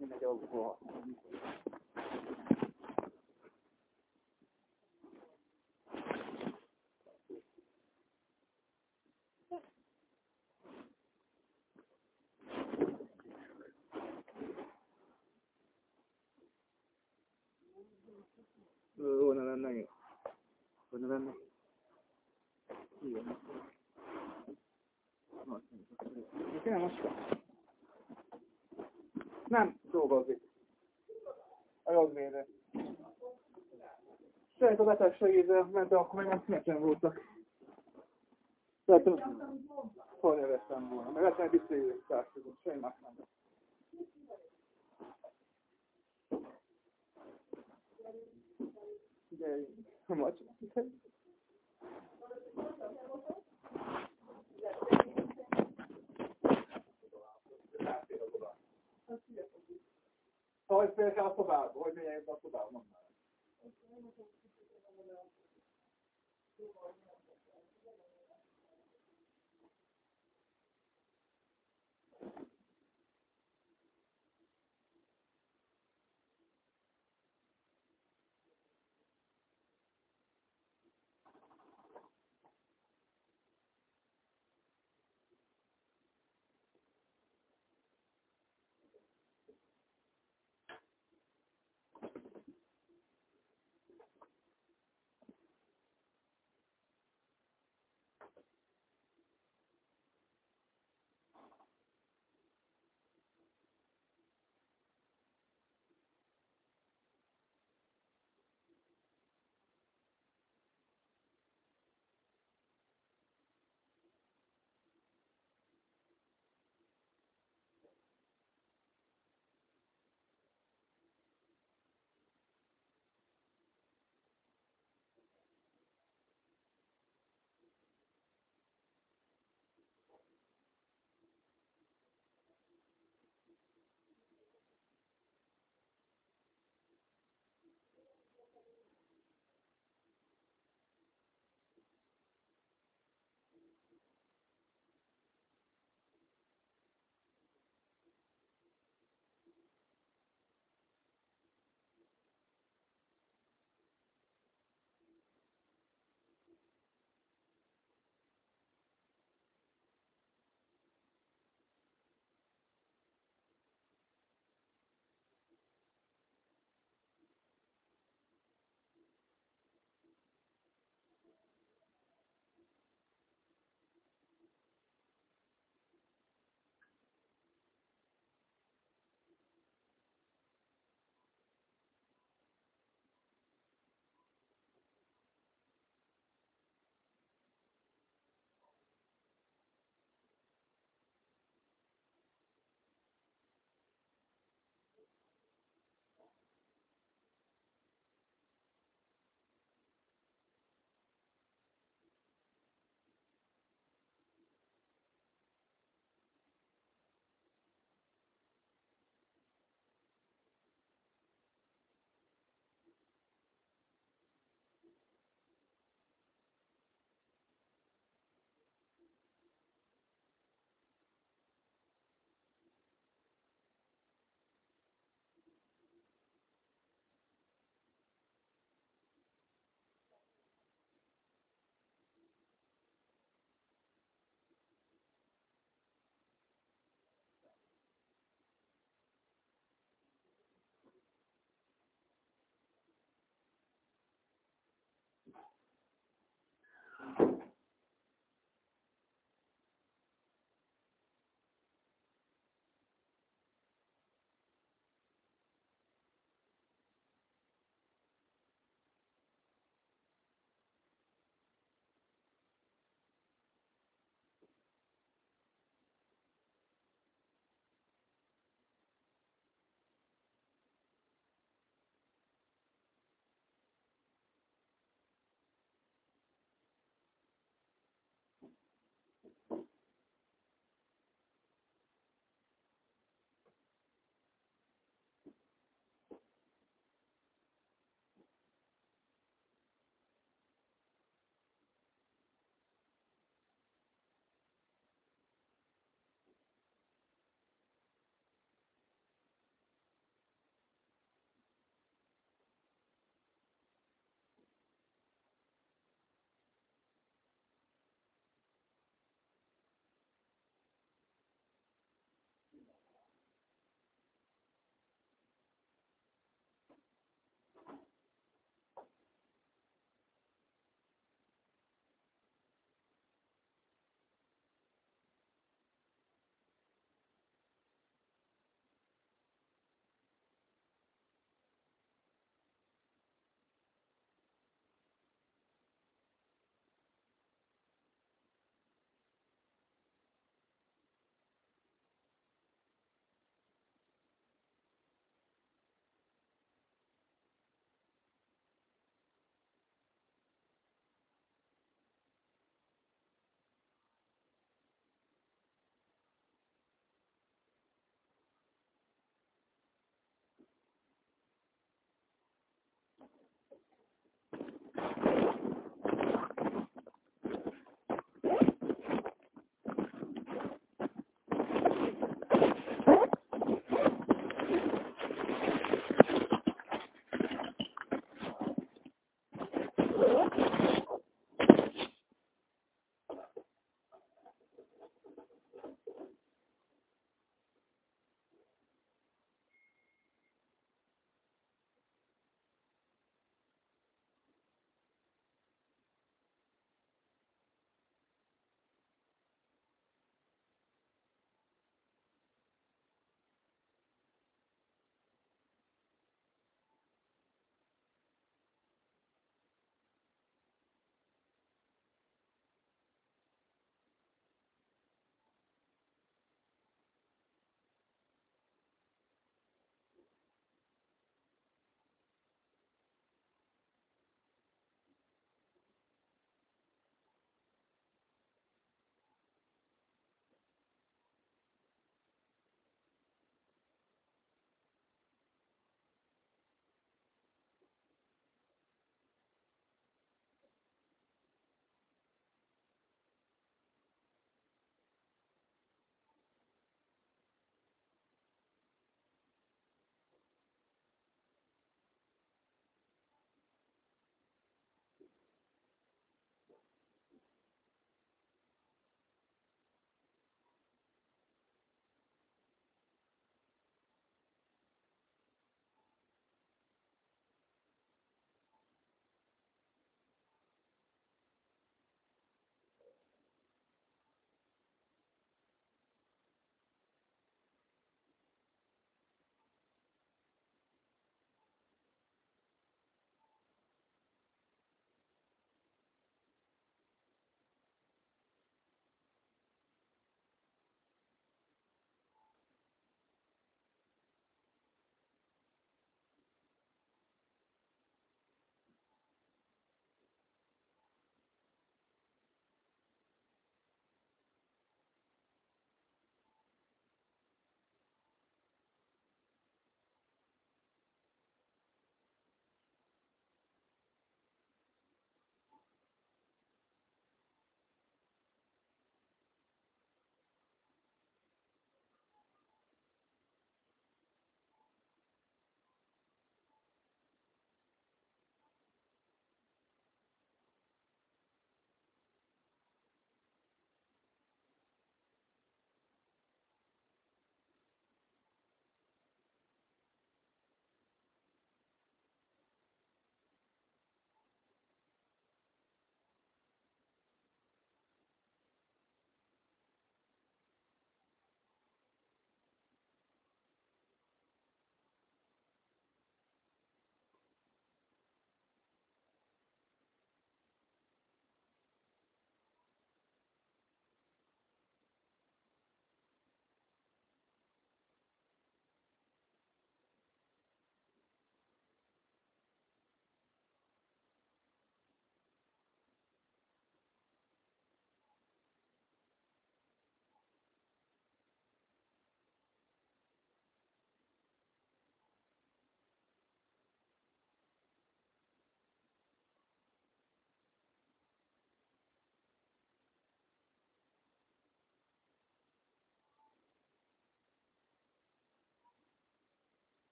nhưng mà cho của họ うん、ならないよ。ならない。いいよ。まあ、似てないもしか。Nem dolgozik. A jogvédő. Saját a betegsegédre ment, akkor még már színesen voltak. Tehát hol neveztem volna. Meg lehetne visszajövők társadalmat, semmi más nem. 稍微飞一下副板，不会变成一个副板了。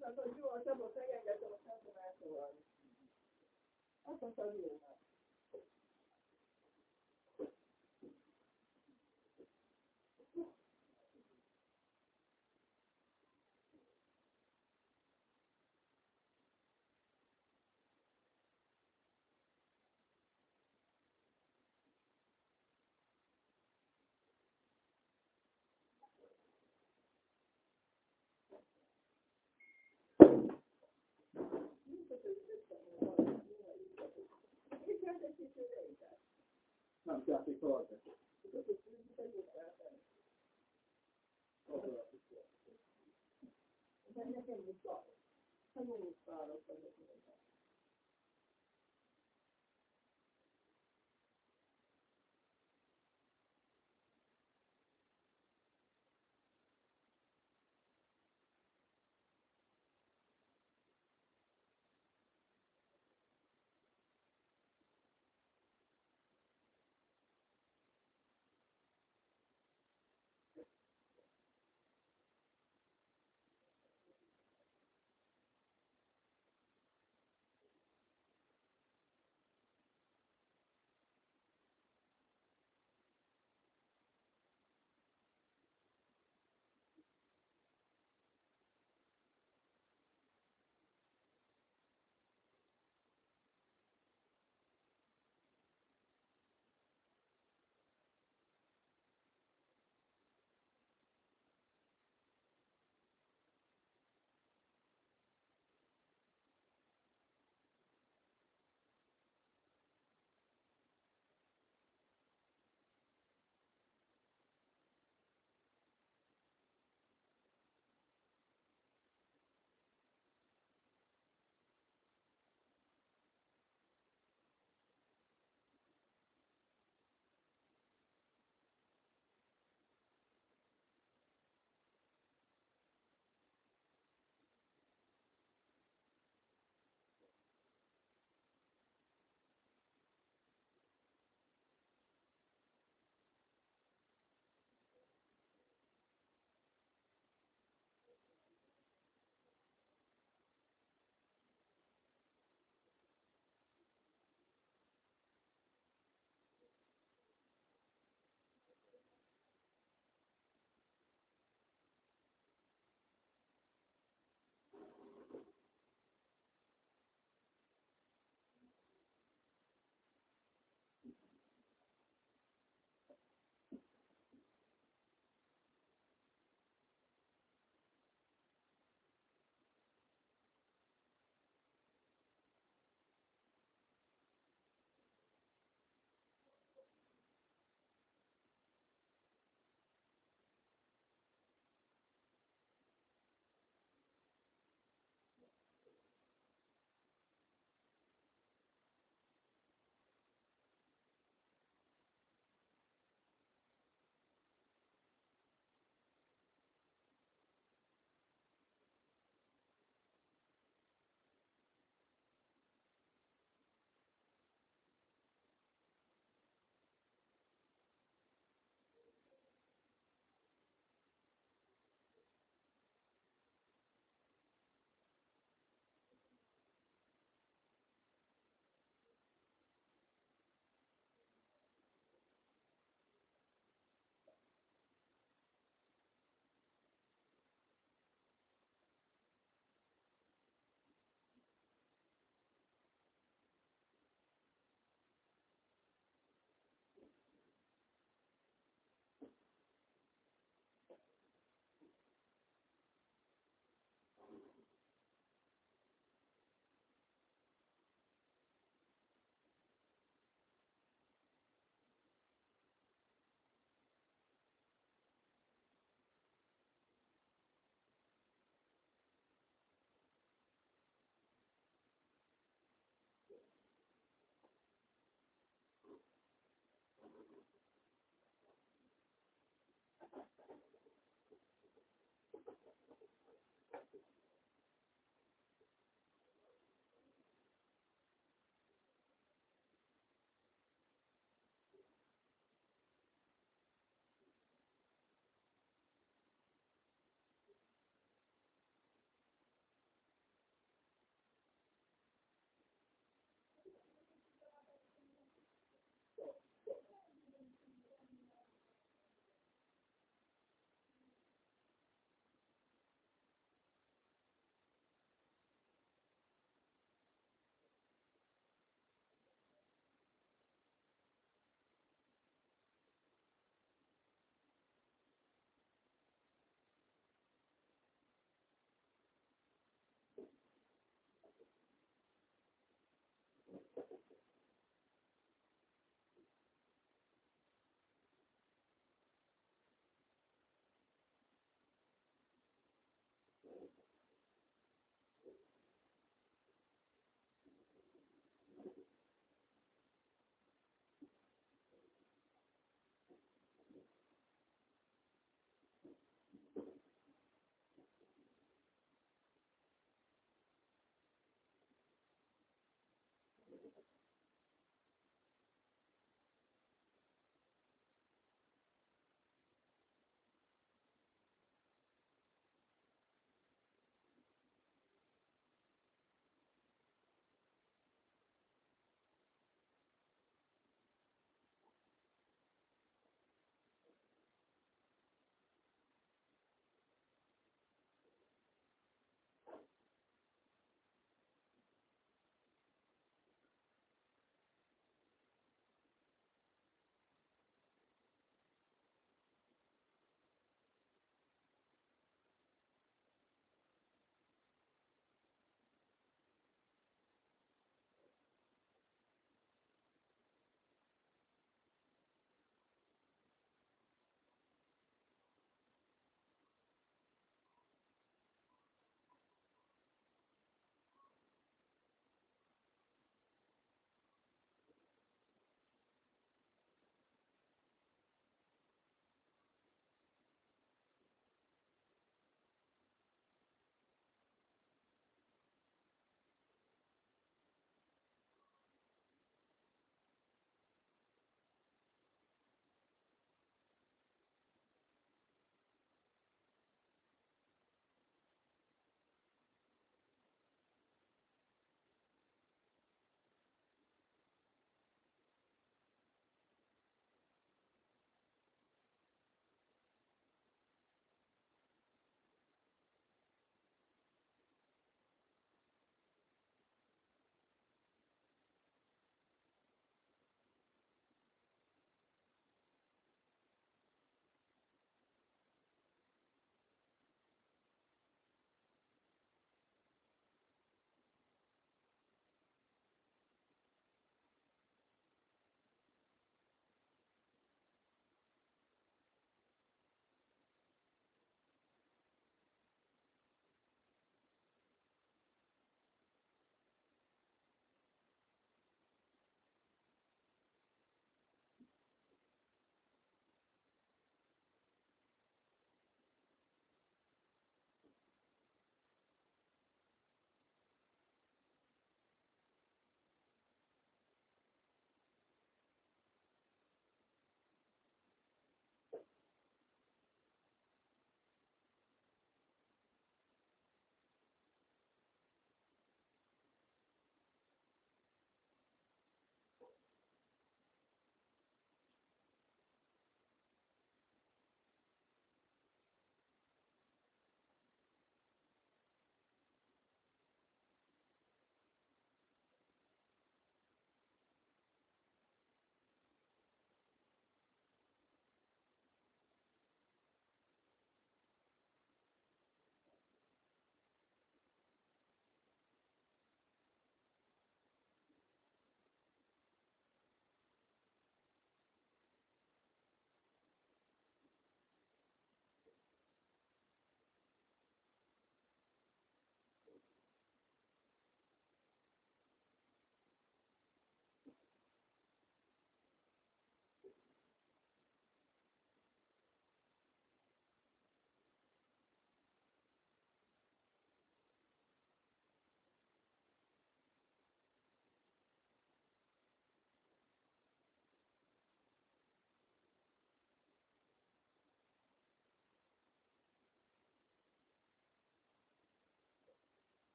Azt mondtad, hogy jó, a Csabot megengedte, most nem tudom elszólalni. Azt mondtad, jó Nem játék tartani. De nekem is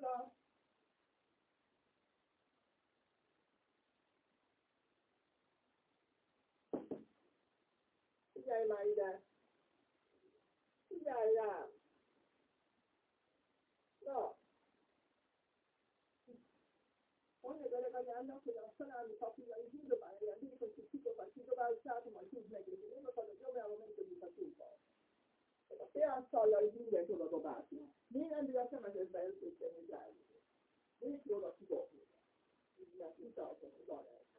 love. Ijai Maida. Ijai Ram. No. One day, when I got up to the sun, I was un like, he's about un giro think it's a secret, but he's about to start to my kids' negative. Remember, for the momento di will make them. A teászallal is mindent oda dobáltunk. Mi nem bír a szemetetbe összekötni, hogy rájuk. Nincs oda kidobni. Mert utaltam az arra.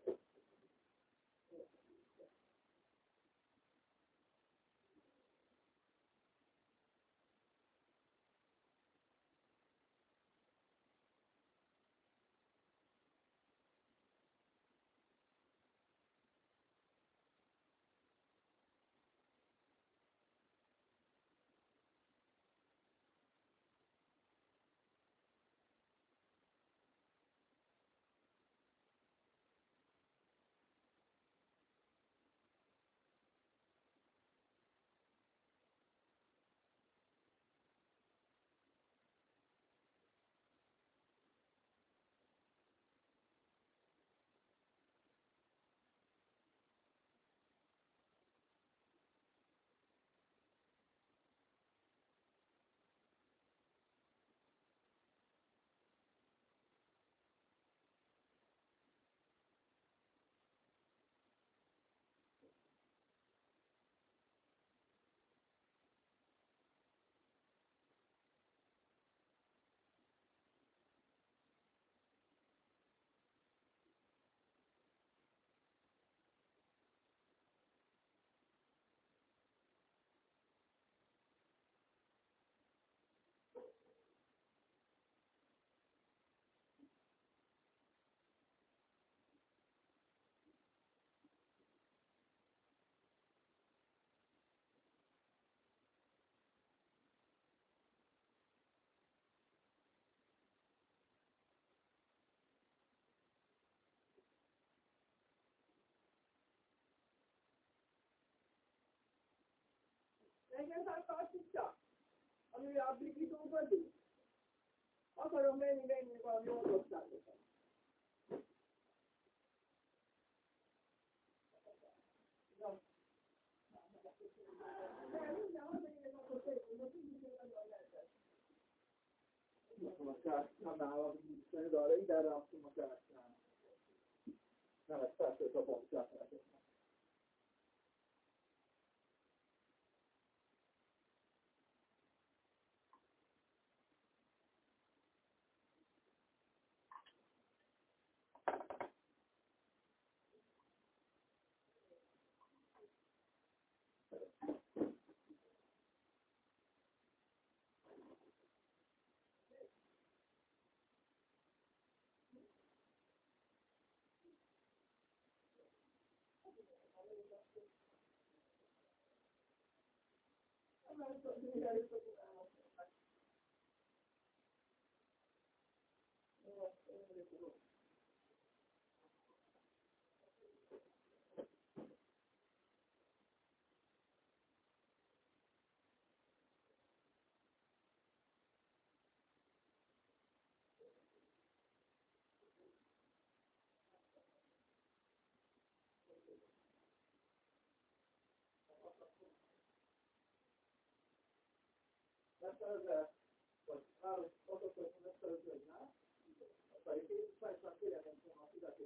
Engem tartítja, ami a blikidó vagyunk. Akarom menni, menni valami orvosságosan. a kártyánál, de arra ide ráadtam a kártyának. Nem, ez persze, hogy Gracias. paragraph, but out of other personal paragraph, but it is quite something that can come up with that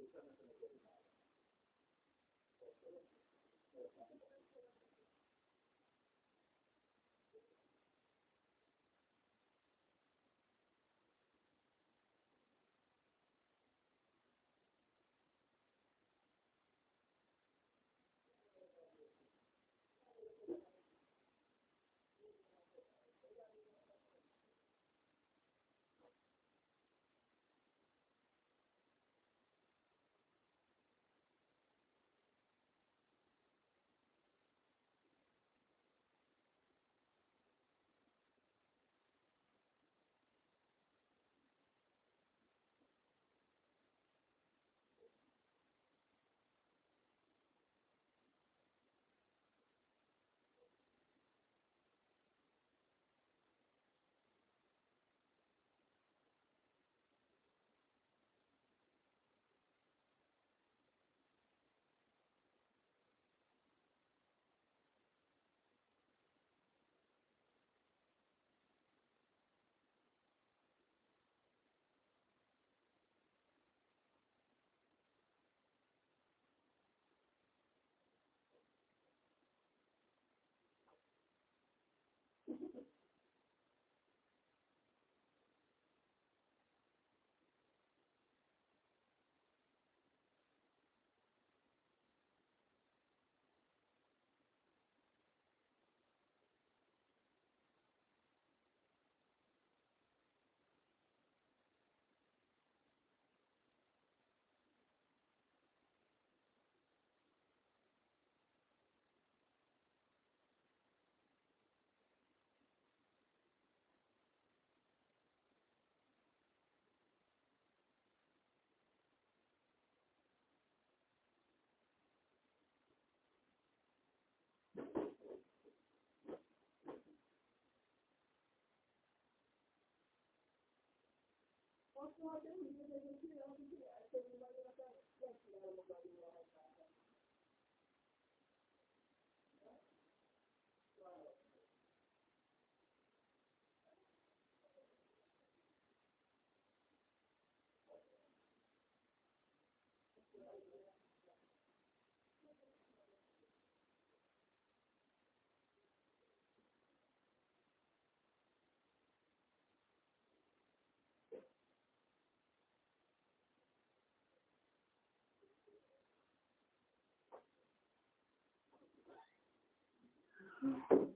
希望对你们这些需要支持的来说 ம்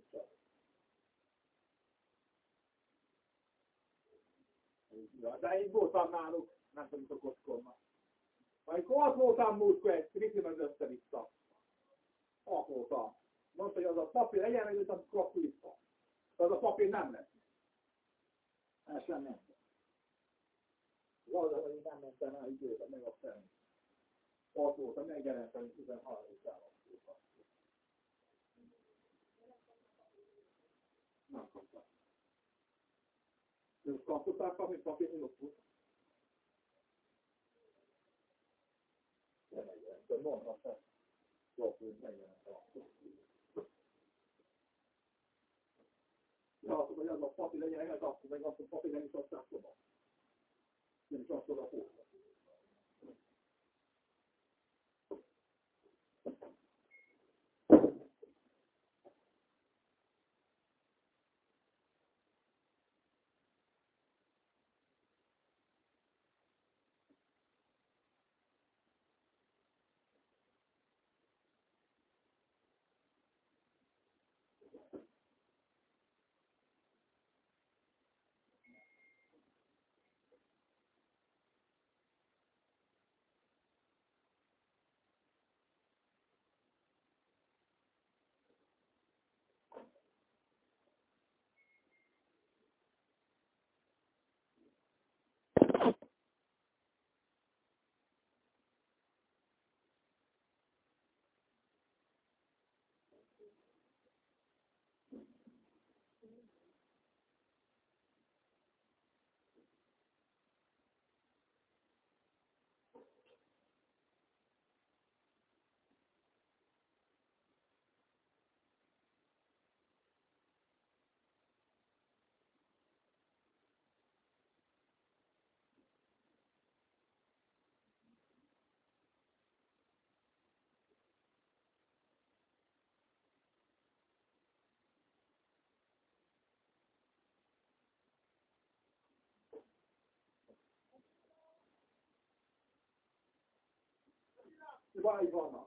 de én voltam náluk, nem tudom tanítok oszkolnak. Amikor ott voltam múltkor egy kritimet össze-vissza, ott voltam. Most, hogy az a papír legyen, hogy a kapulista. Az a papír nem lesz. Ez nem nem. Laza, hogy nem mentem el időben, meg a személy. Ott voltam, megjelentem, hogy 13 ával. Nem kaptam. Min skapelse är kvar, min skapelse är inåtbotad. Denna gräns, den manar sig. Varför säger han Ja, så vad jävla fattiga så snabbt de var? Det är klart att hålla på. 是八一块吗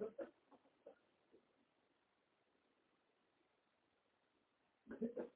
Thank you.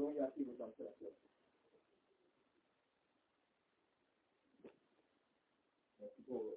influye así tu cancelación. Tipo,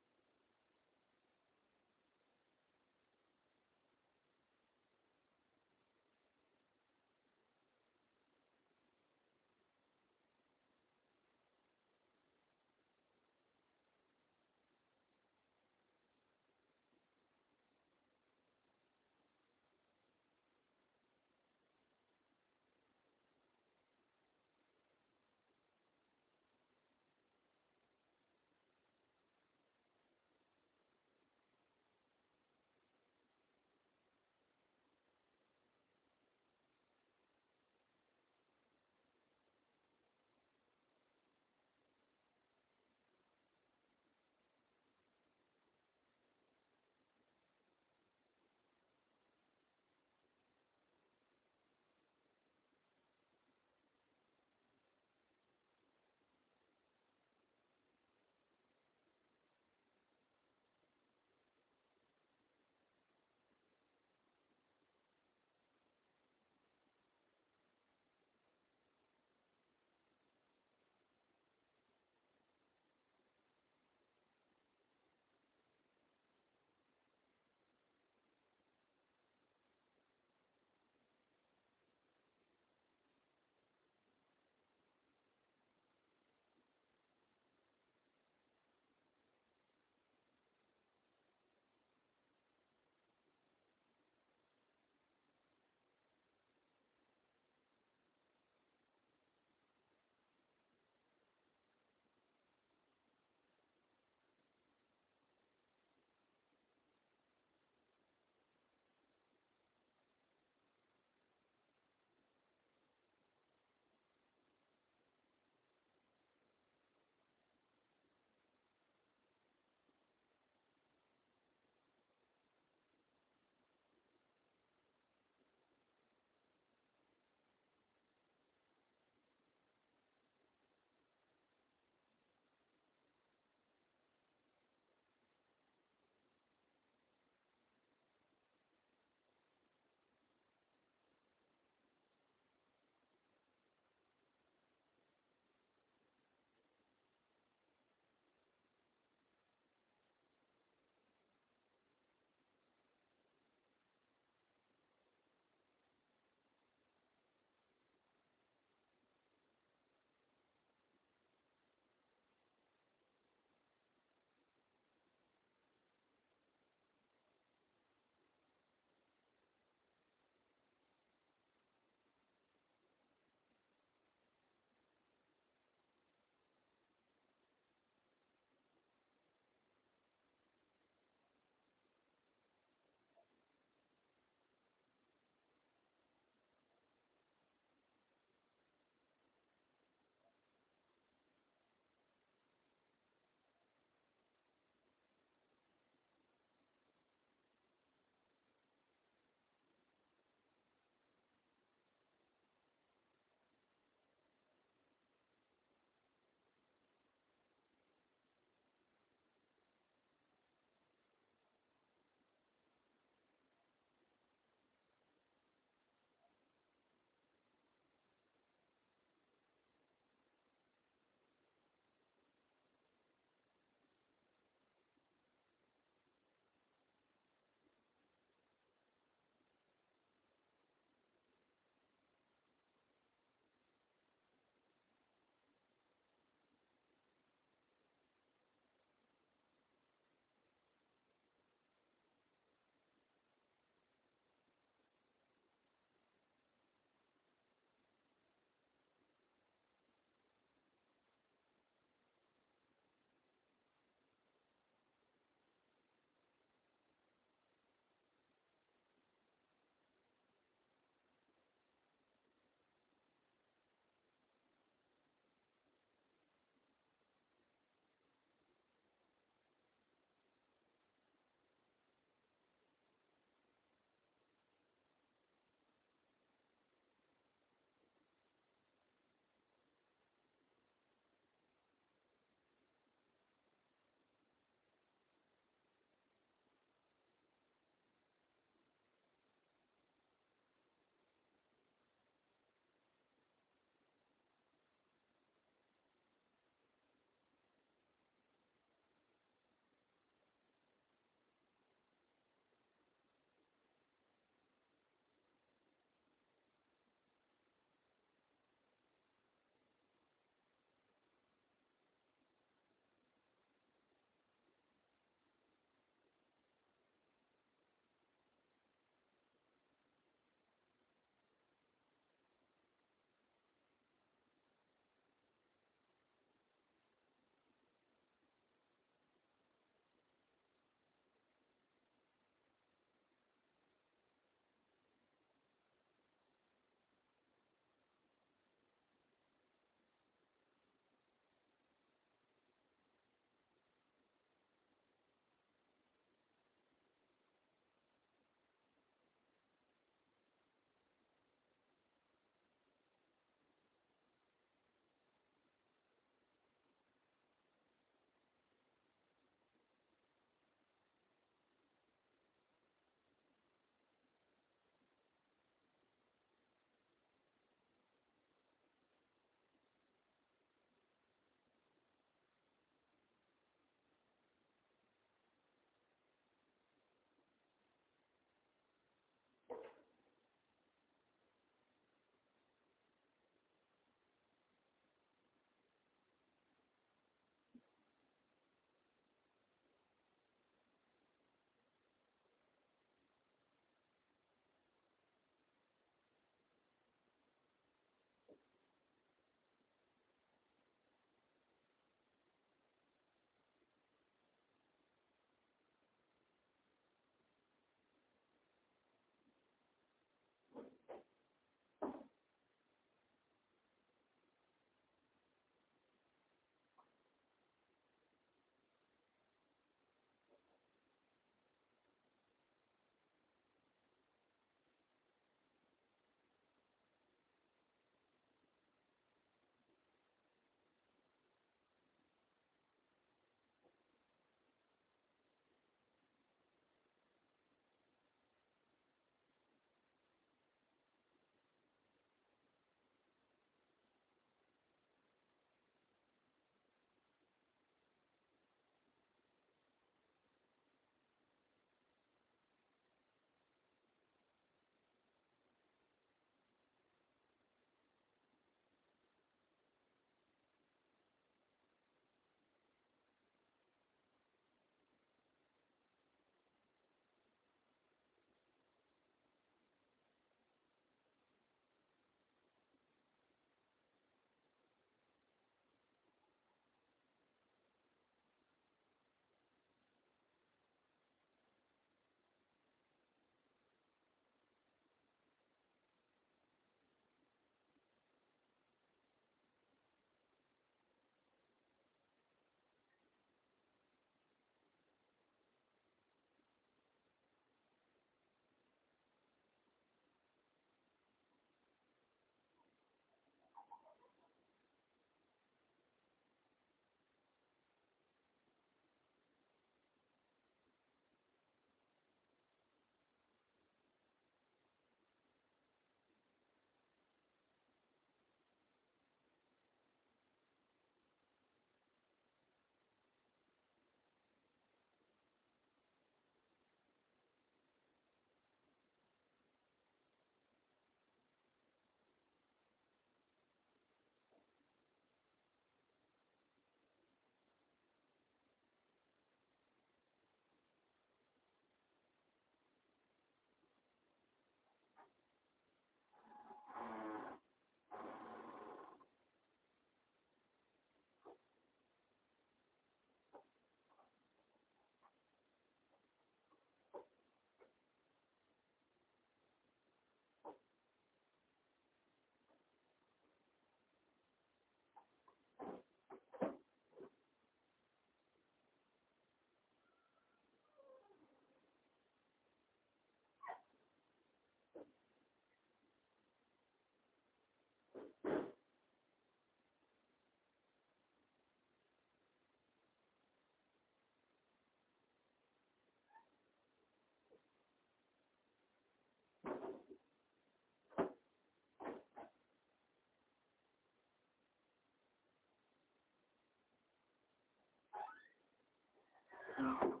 Oh.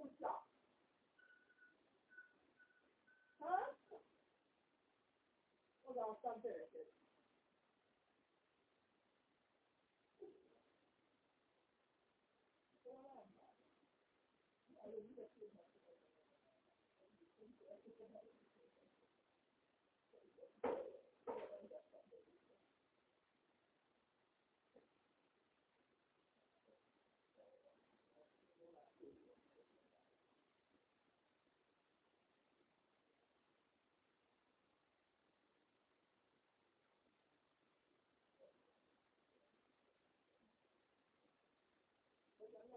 够呛，啊？我讲三倍。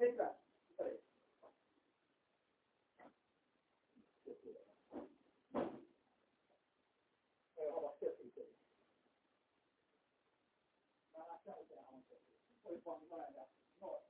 没事，再来。哎，好吧，谢谢。那下午见啊，我帮你转一下，好。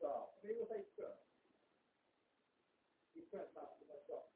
さ、英語さ、いくらいくらさ、いきましょう。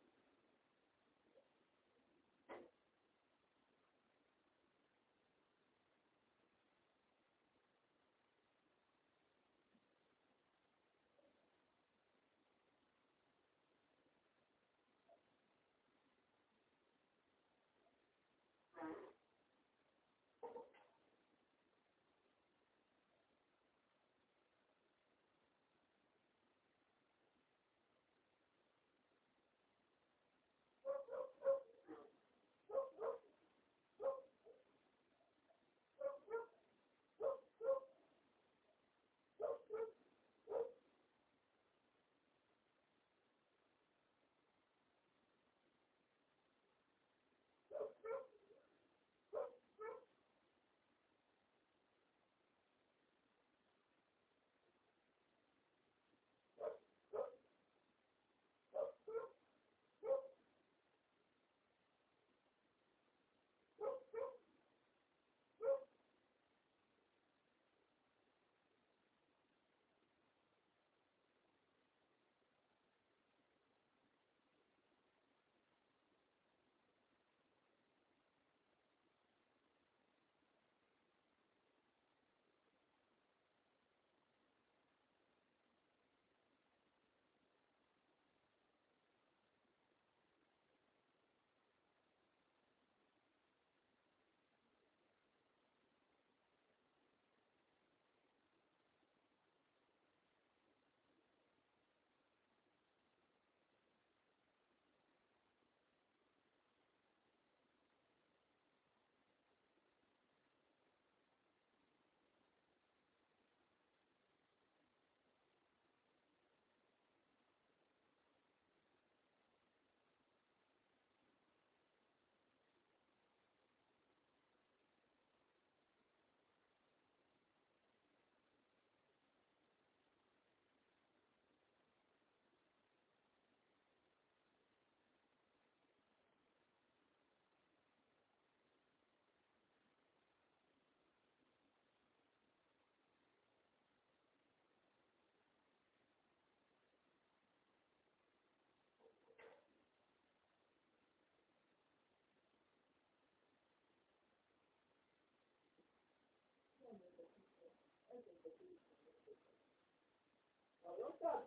Falou, Tá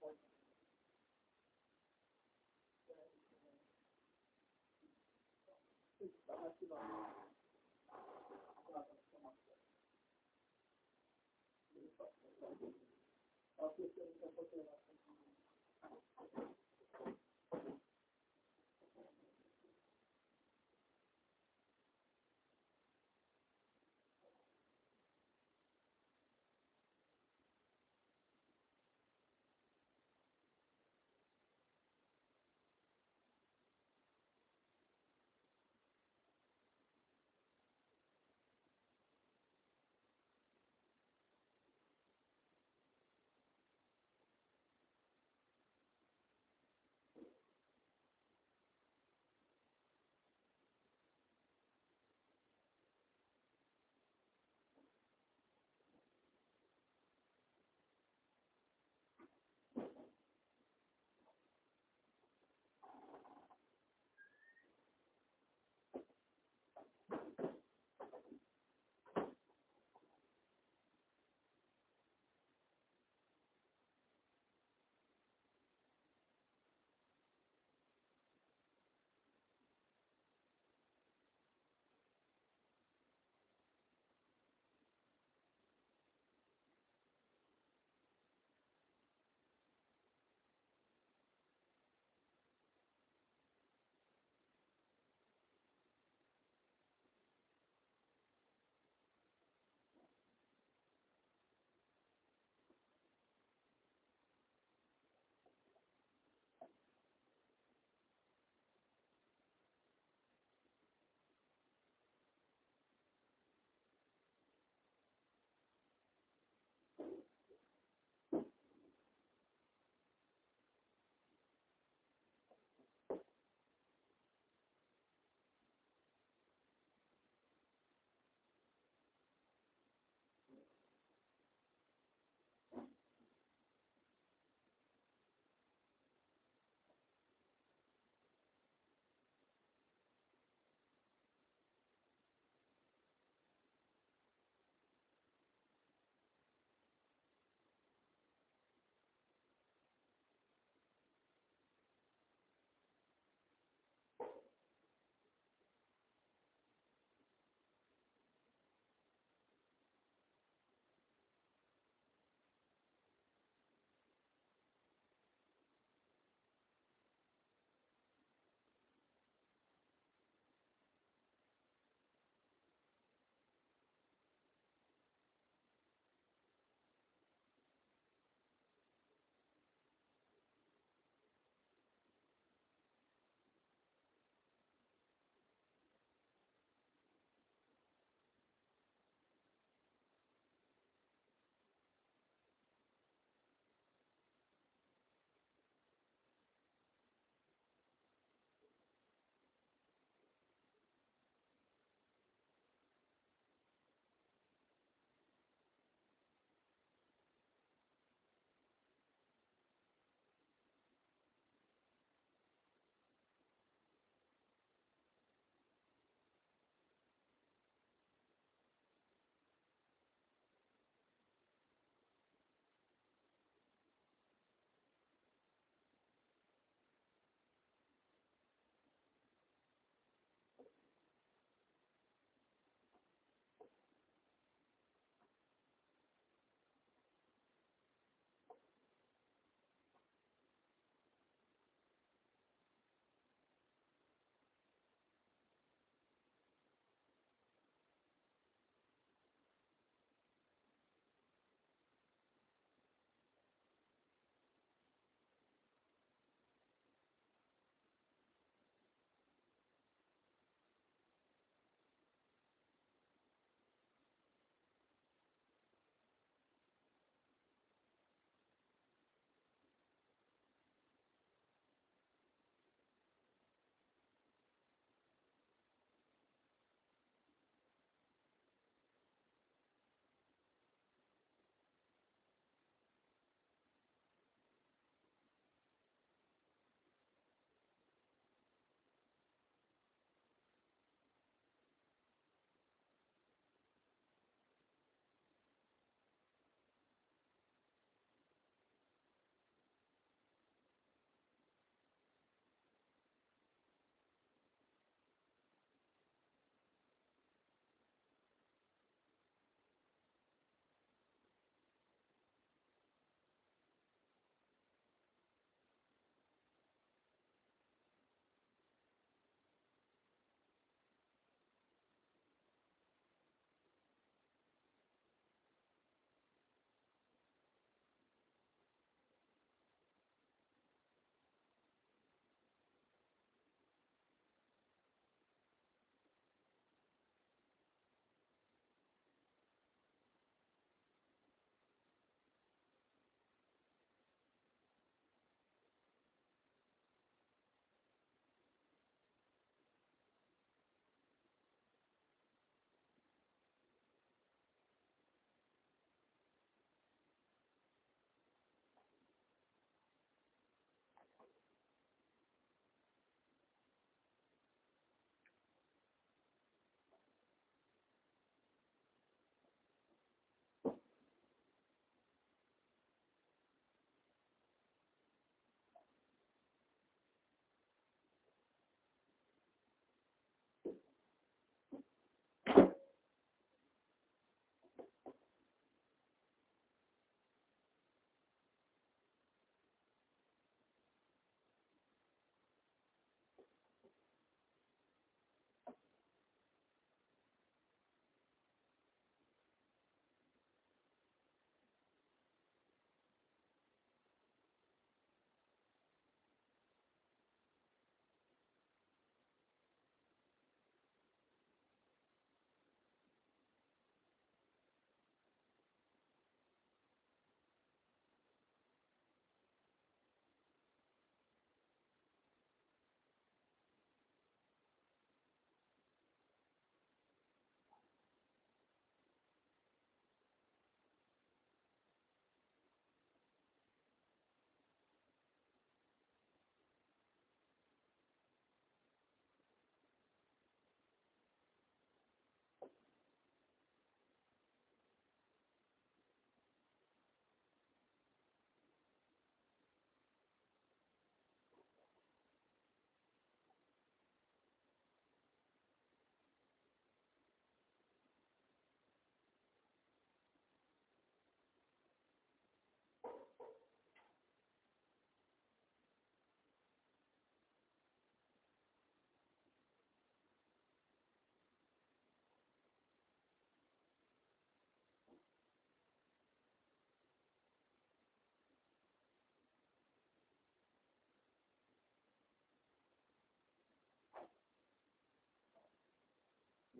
嗯，咱们去吧。那咱们走吧。好，谢谢，谢谢啊。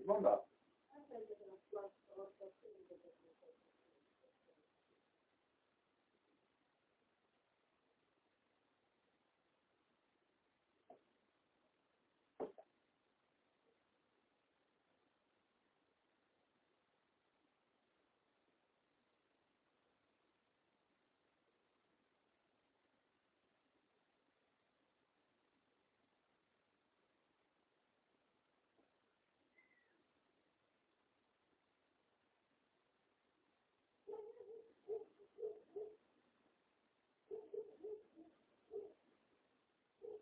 Não dá.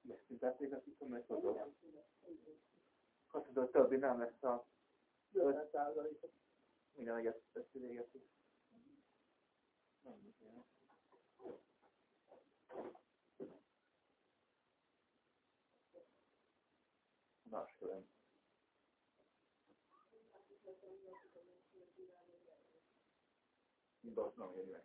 Megszüntették a kiszomlásodot. Hát a többi nem lesz a 5 százalékot. Minden egyet teszi véget is. Máskülön. both. No, anyway.